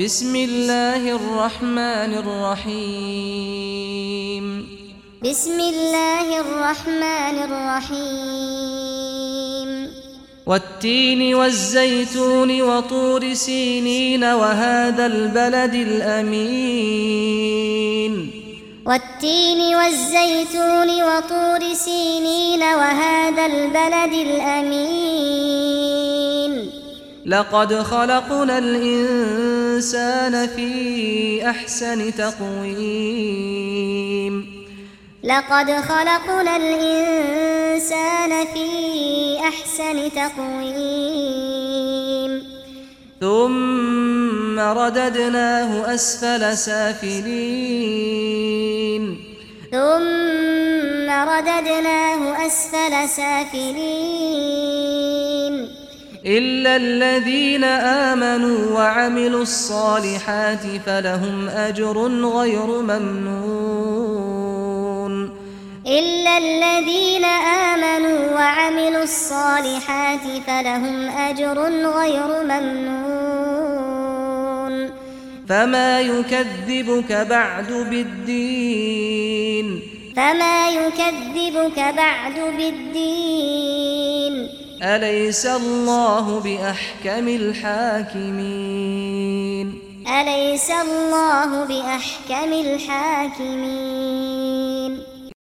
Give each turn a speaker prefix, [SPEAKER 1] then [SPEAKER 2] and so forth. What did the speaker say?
[SPEAKER 1] بسم الله الرحمن الرحيم
[SPEAKER 2] بسم الله الرحمن الرحيم
[SPEAKER 1] والتين والزيتون وطور سينين وهذا البلد الأمين
[SPEAKER 2] والتين والزيتون وطور سينين وهذا البلد الأمين
[SPEAKER 1] لقد خلقنا الإنسان في أحسن تقويم.
[SPEAKER 2] لقد خلقنا الإنسان في أحسن تقويم.
[SPEAKER 1] ثم رددناه أسفل سافلين.
[SPEAKER 2] ثم رددناه أسفل سافلين.
[SPEAKER 1] إلا الذين آمنوا وعملوا الصالحات فلهم أجر غير ممنون
[SPEAKER 2] إلا الذين آمنوا وعملوا الصالحات فلهم أجر غير ممنون
[SPEAKER 1] فما يكذبك بعد بالدين
[SPEAKER 2] فما يكذبك بعد بالدين
[SPEAKER 1] أليس الله بأحكم الحاكمين؟
[SPEAKER 2] أليس الله بأحكم الحاكمين؟